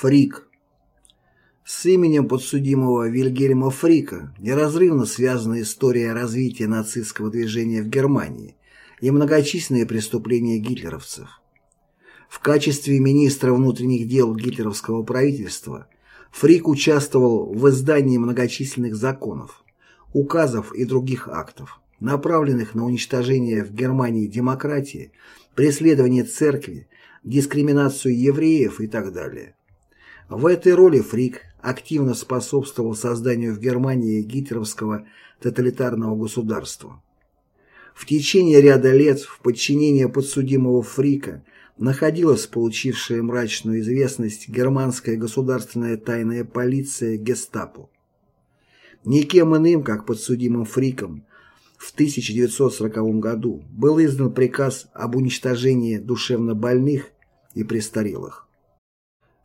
Фрик. С именем подсудимого Вильгельма Фрика неразрывно связана история развития нацистского движения в Германии и многочисленные преступления гитлеровцев. В качестве министра внутренних дел гитлеровского правительства Фрик участвовал в издании многочисленных законов, указов и других актов, направленных на уничтожение в Германии демократии, преследование церкви, дискриминацию евреев и так далее. В этой роли Фрик активно способствовал созданию в Германии гитлеровского тоталитарного государства. В течение ряда лет в подчинении подсудимого Фрика находилась получившая мрачную известность германская государственная тайная полиция гестапо. Никем иным, как подсудимым Фриком, в 1940 году был издан приказ об уничтожении душевнобольных и престарелых.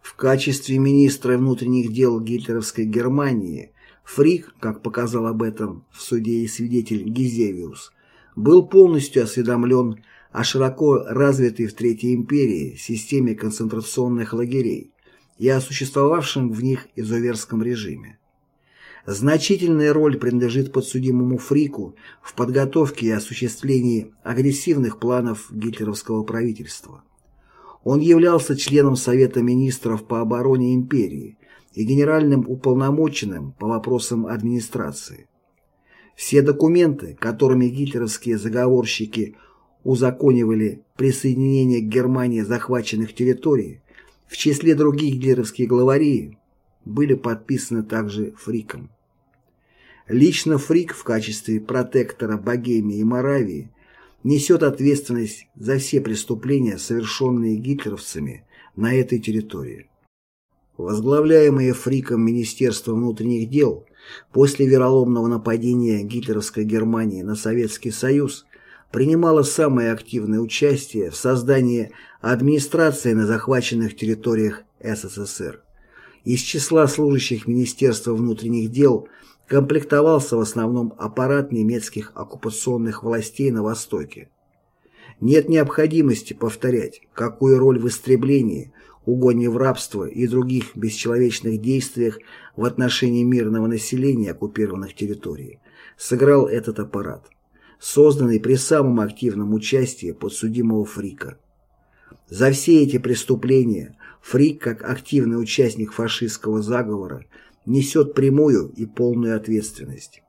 В качестве министра внутренних дел гитлеровской Германии Фрик, как показал об этом в суде и свидетель Гизевиус, был полностью осведомлен о широко развитой в Третьей империи системе концентрационных лагерей и о существовавшем в них изуверском режиме. Значительная роль принадлежит подсудимому Фрику в подготовке и осуществлении агрессивных планов гитлеровского правительства. Он являлся членом Совета министров по обороне империи и генеральным уполномоченным по вопросам администрации. Все документы, которыми гитлеровские заговорщики узаконивали присоединение к Германии захваченных территорий, в числе других гитлеровских главарей, были подписаны также Фриком. Лично Фрик в качестве протектора Богемии и Моравии несет ответственность за все преступления, совершенные гитлеровцами на этой территории. Возглавляемое Фриком Министерство внутренних дел после вероломного нападения гитлеровской Германии на Советский Союз принимало самое активное участие в создании администрации на захваченных территориях СССР. Из числа служащих Министерства внутренних дел – комплектовался в основном аппарат немецких оккупационных властей на Востоке. Нет необходимости повторять, какую роль в истреблении, угоне в рабство и других бесчеловечных действиях в отношении мирного населения оккупированных территорий сыграл этот аппарат, созданный при самом активном участии подсудимого Фрика. За все эти преступления Фрик, как активный участник фашистского заговора, несет прямую и полную ответственность.